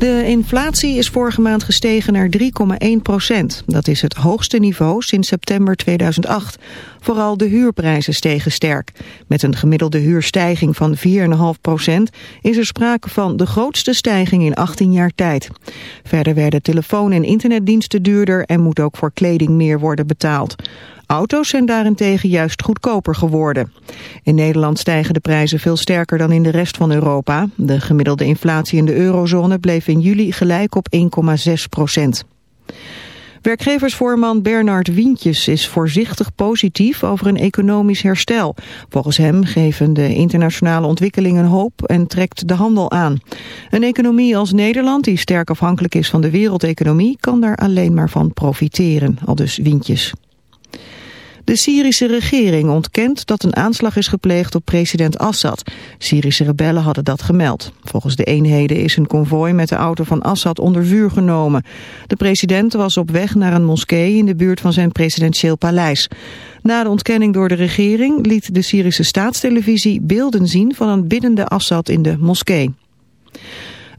De inflatie is vorige maand gestegen naar 3,1 procent. Dat is het hoogste niveau sinds september 2008. Vooral de huurprijzen stegen sterk. Met een gemiddelde huurstijging van 4,5 procent... is er sprake van de grootste stijging in 18 jaar tijd. Verder werden telefoon- en internetdiensten duurder... en moet ook voor kleding meer worden betaald. Auto's zijn daarentegen juist goedkoper geworden. In Nederland stijgen de prijzen veel sterker dan in de rest van Europa. De gemiddelde inflatie in de eurozone bleef in juli gelijk op 1,6 procent. Werkgeversvoorman Bernard Wientjes is voorzichtig positief over een economisch herstel. Volgens hem geven de internationale ontwikkelingen hoop en trekt de handel aan. Een economie als Nederland, die sterk afhankelijk is van de wereldeconomie, kan daar alleen maar van profiteren, aldus Wientjes. De Syrische regering ontkent dat een aanslag is gepleegd op president Assad. Syrische rebellen hadden dat gemeld. Volgens de eenheden is een konvooi met de auto van Assad onder vuur genomen. De president was op weg naar een moskee in de buurt van zijn presidentieel paleis. Na de ontkenning door de regering liet de Syrische staatstelevisie beelden zien van een biddende Assad in de moskee.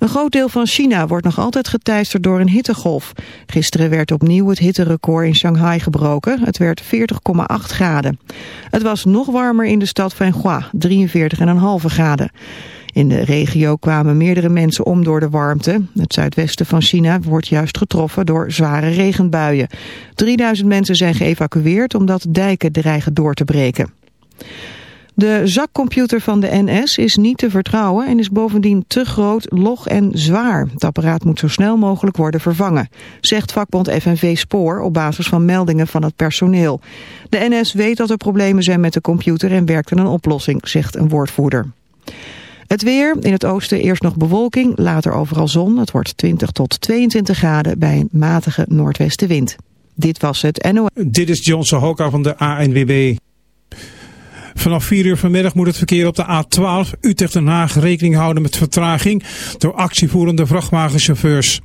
Een groot deel van China wordt nog altijd geteisterd door een hittegolf. Gisteren werd opnieuw het hitterecord in Shanghai gebroken. Het werd 40,8 graden. Het was nog warmer in de stad Wenhua, 43,5 graden. In de regio kwamen meerdere mensen om door de warmte. Het zuidwesten van China wordt juist getroffen door zware regenbuien. 3000 mensen zijn geëvacueerd omdat dijken dreigen door te breken. De zakcomputer van de NS is niet te vertrouwen en is bovendien te groot, log en zwaar. Het apparaat moet zo snel mogelijk worden vervangen, zegt vakbond FNV Spoor op basis van meldingen van het personeel. De NS weet dat er problemen zijn met de computer en werkt aan een oplossing, zegt een woordvoerder. Het weer, in het oosten eerst nog bewolking, later overal zon. Het wordt 20 tot 22 graden bij een matige noordwestenwind. Dit was het NOS. Dit is Johnson Hoka van de ANWB. Vanaf 4 uur vanmiddag moet het verkeer op de A12 Utrecht-Den Haag rekening houden met vertraging door actievoerende vrachtwagenchauffeurs.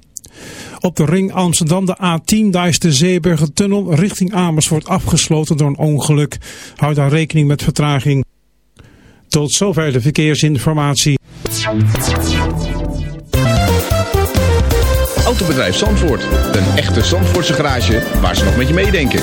Op de ring Amsterdam de A10, daar is de Zeeburgertunnel richting Amersfoort afgesloten door een ongeluk. Houd daar rekening met vertraging. Tot zover de verkeersinformatie. Autobedrijf Zandvoort. Een echte Zandvoortse garage waar ze nog met je meedenken.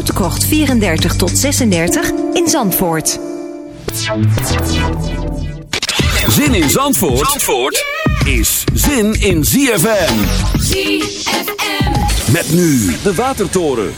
Krocht 34 tot 36 in Zandvoort. Zin in Zandvoort, Zandvoort is zin in ZFM. ZFM. Met nu de Watertoren.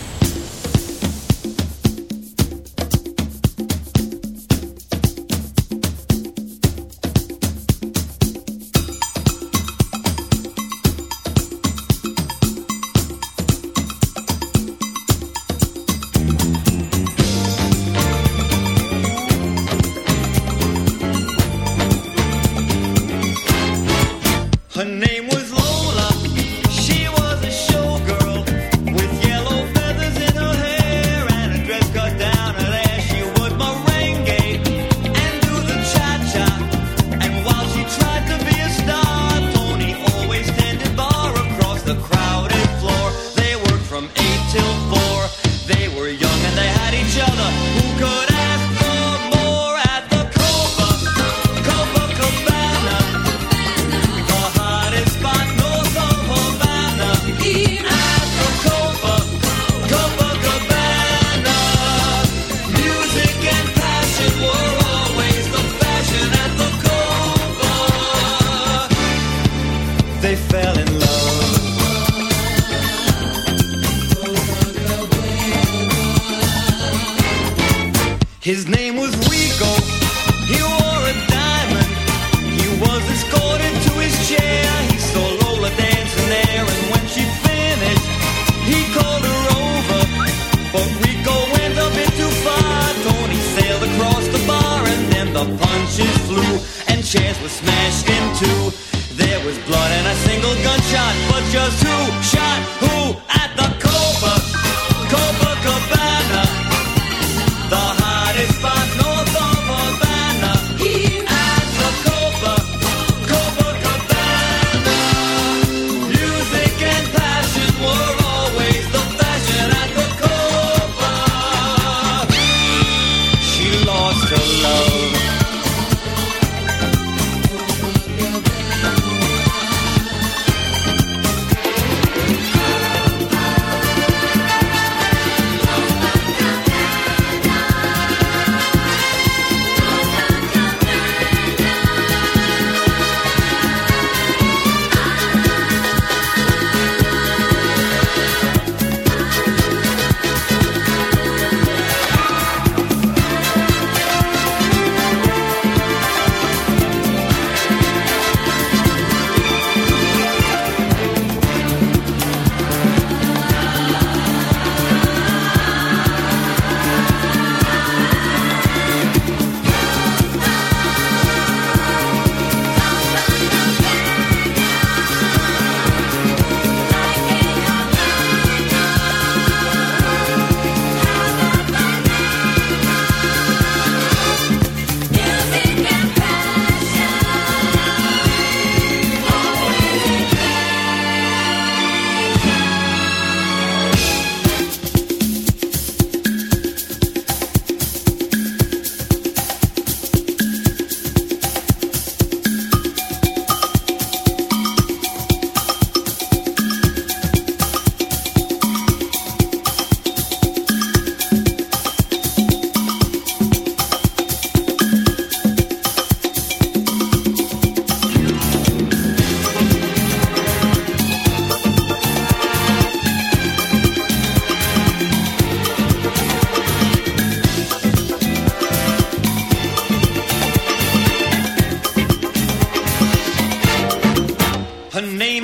Her name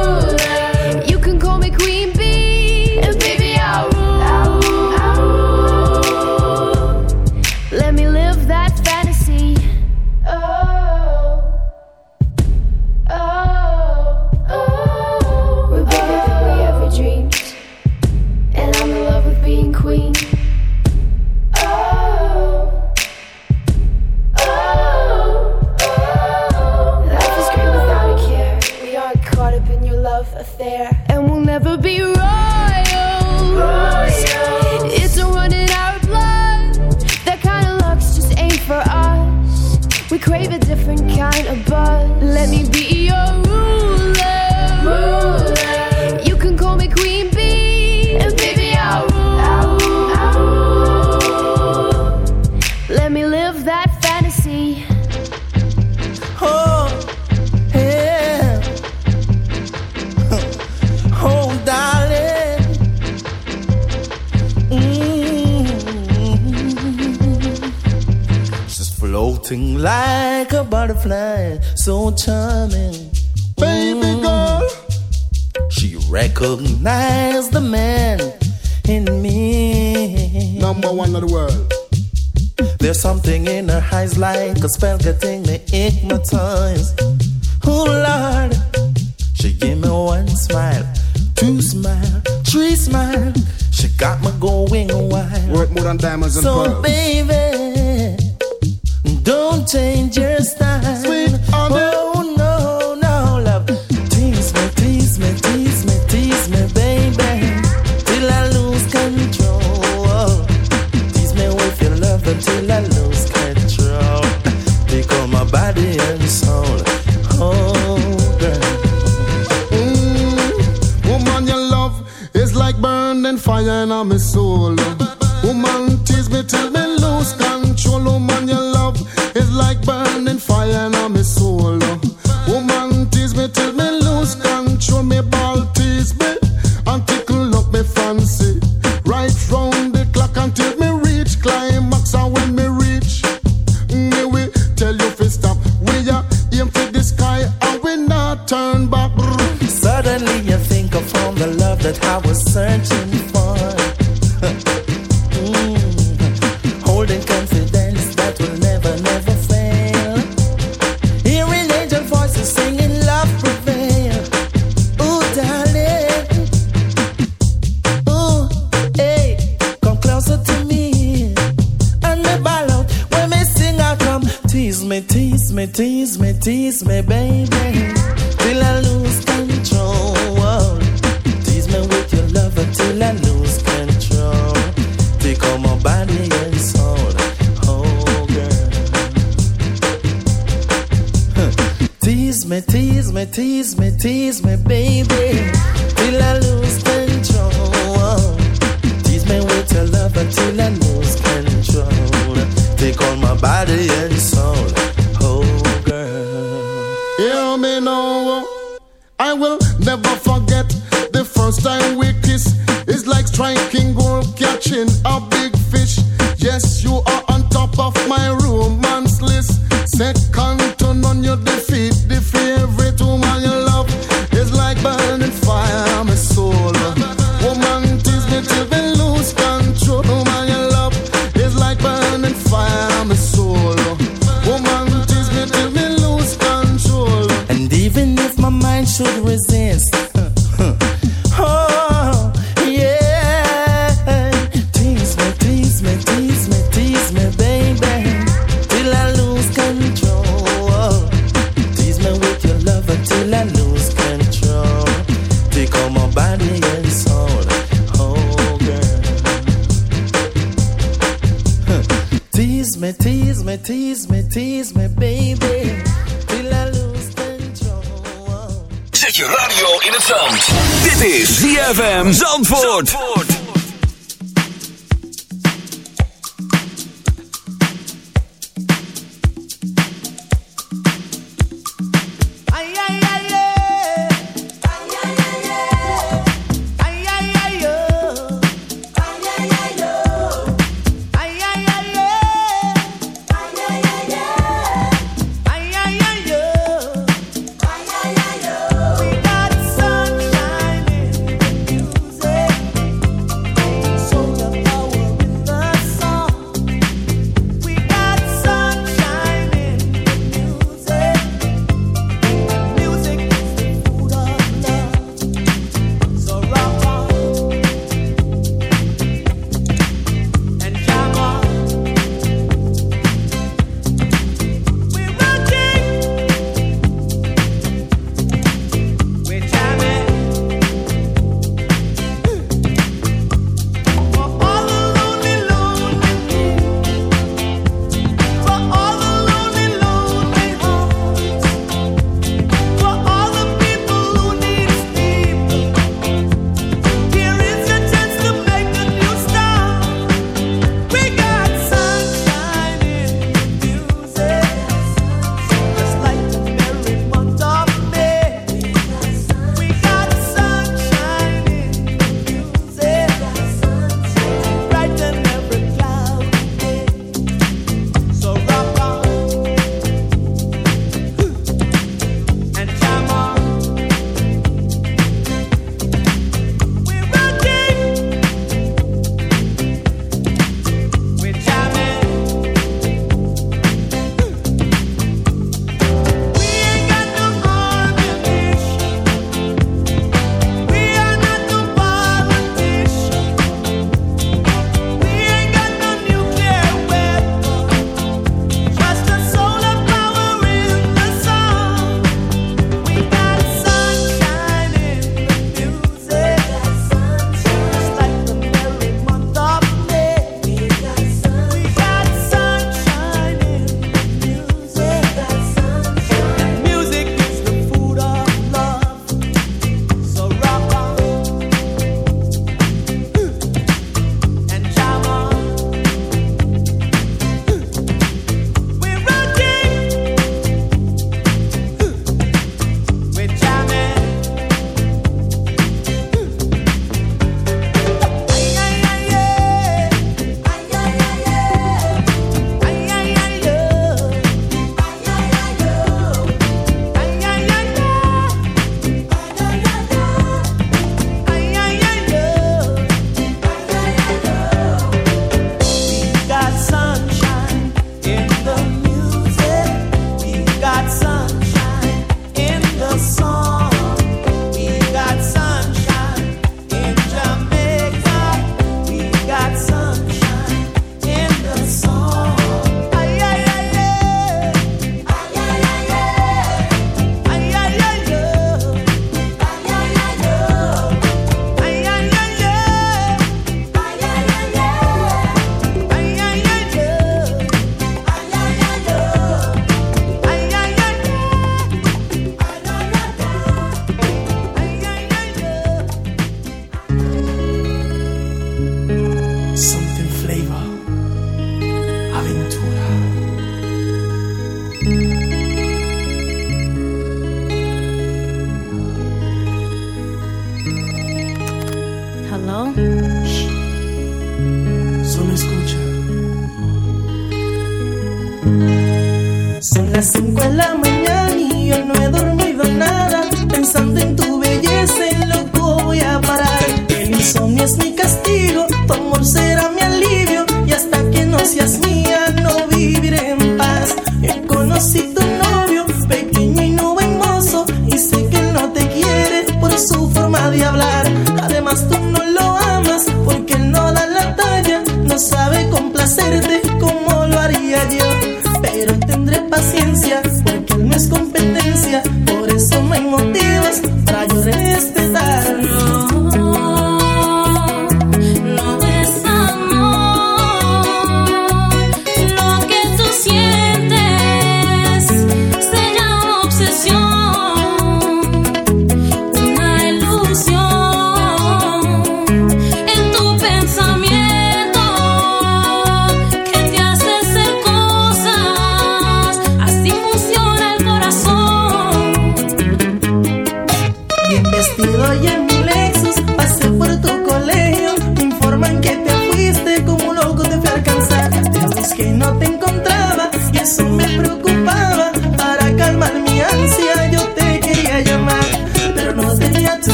ZFM Zandvoort.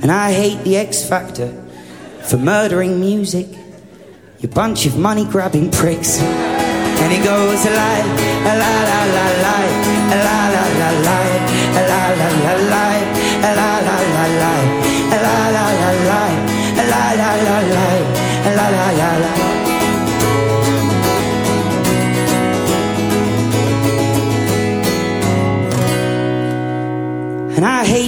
And I hate the X Factor for murdering music, you bunch of money grabbing pricks. And it goes a lie, a la la la a la la la la, la la la la, la la la la, la la la la, la la la la, a la la la la. And I hate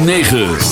106.9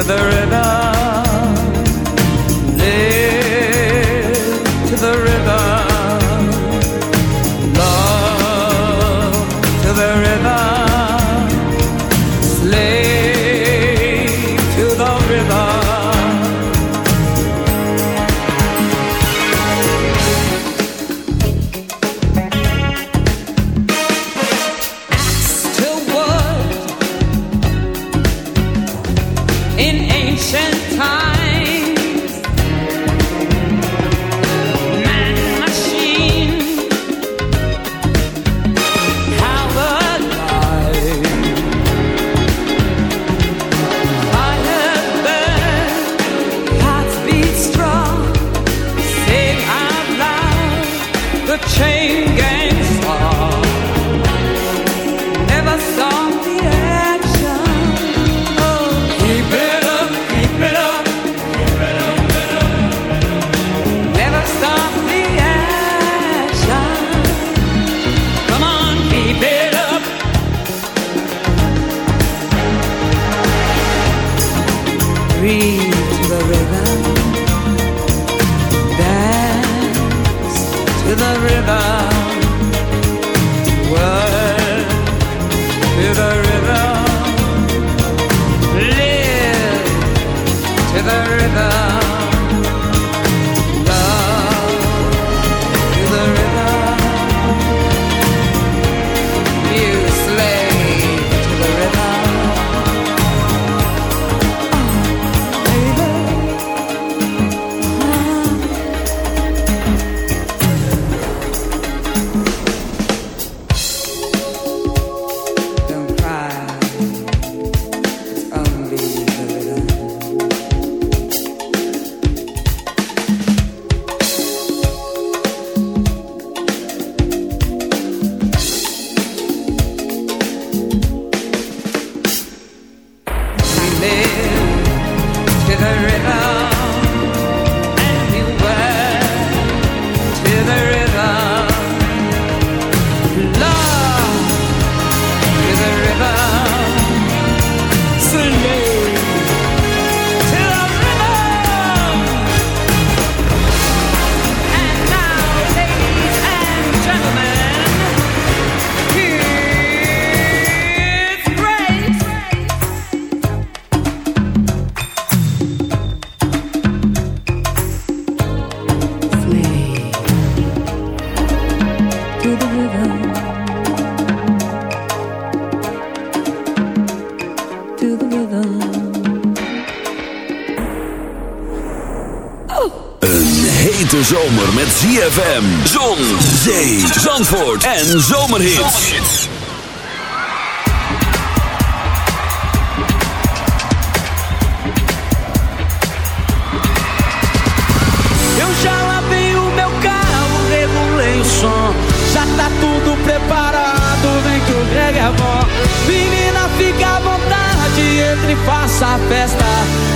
to the rhythm. Zomer met ZFM, zon, zee, zandvoort en zomerhits. Eu já lavei o meu carro, regulei o som. Já tá tudo preparado, vem que o Greg é bom. Menina, fica à vontade, entre e faça a festa.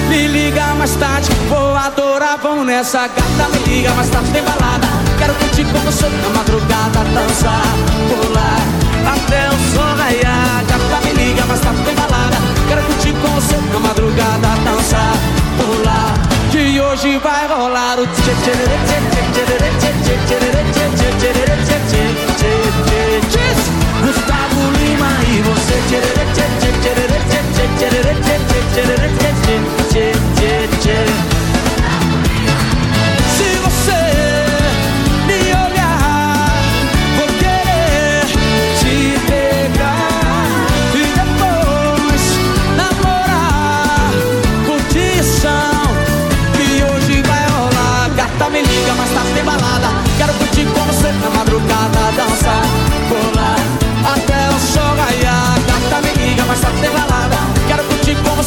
Me liga mais tarde, vou adorar, vamos nessa gata dia, mas tarde tem balada. Quero curtir com você na madrugada, dançar, pular até o sol raiar. Garota, me liga, mas tarde tem balada. Quero curtir com você na madrugada, dançar, pular. Que hoje vai rolar o tchê tchê tchê tchê tchê tchê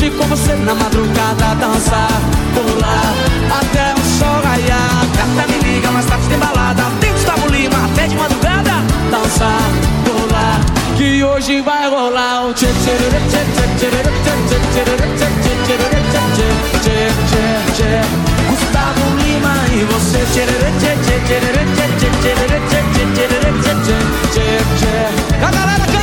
noite com você na madrugada dançar, pular até o sol raiar. Até me liga, mais tarde tem balada. Tem Gustavo Lima até de madrugada dançar, pular. Que hoje vai rolar o tchê tchê tchê tchê tchê tchê tchê Gustavo Lima e você tchê tchê tchê tchê tchê tchê tchê tchê tchê tchê tchê tchê tchê tchê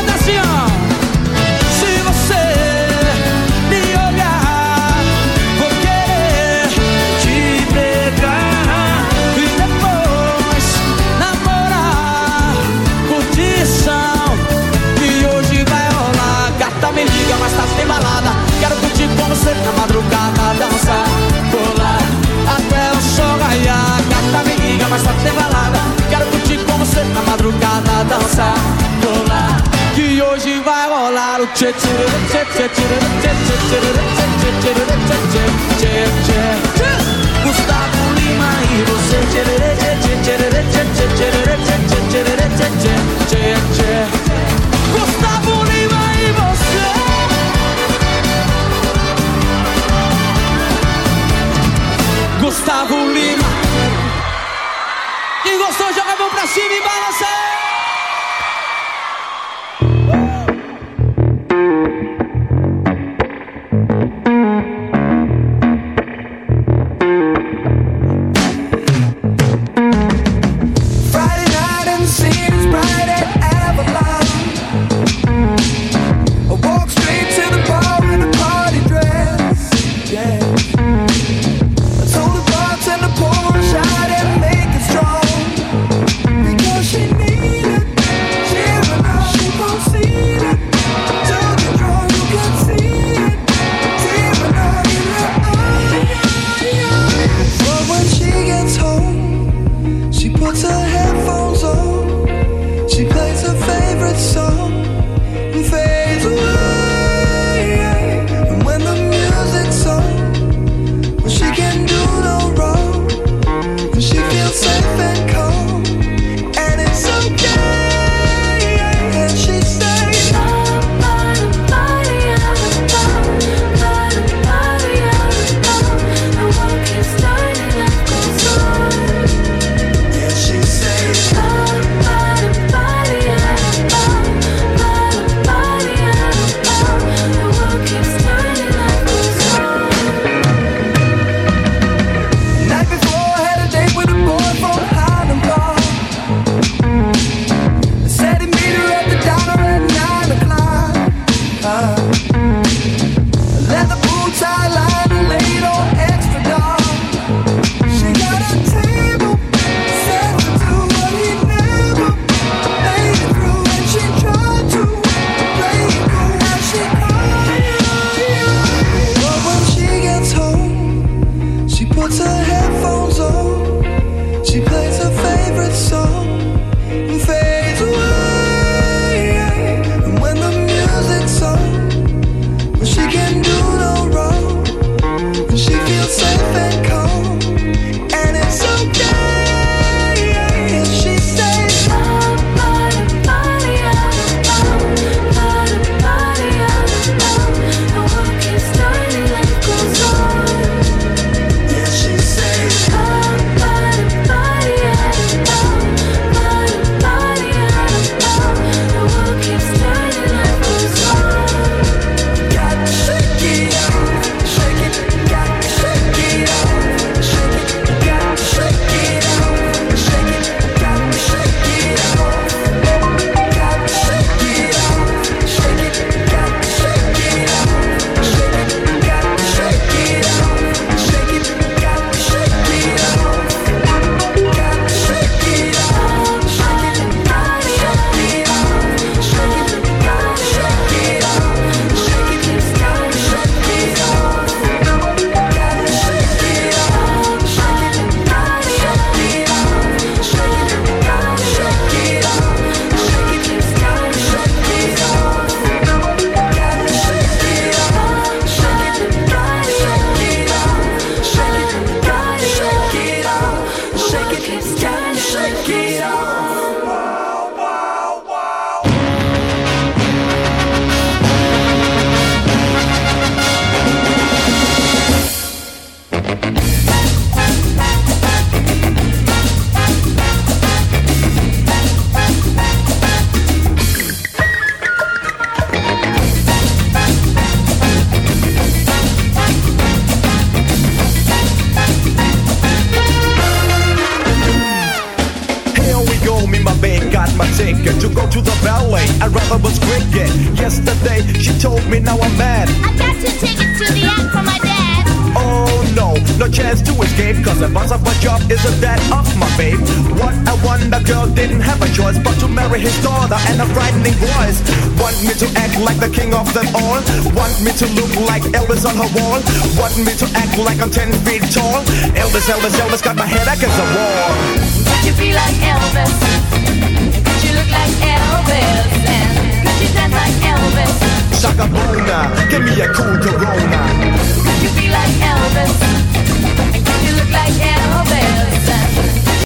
zet je zet zet zet zet zet zet zet zet